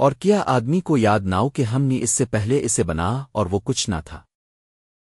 اور کیا آدمی کو یاد ناؤ کہ ہم نے اس سے پہلے اسے بنا اور وہ کچھ نہ تھا؟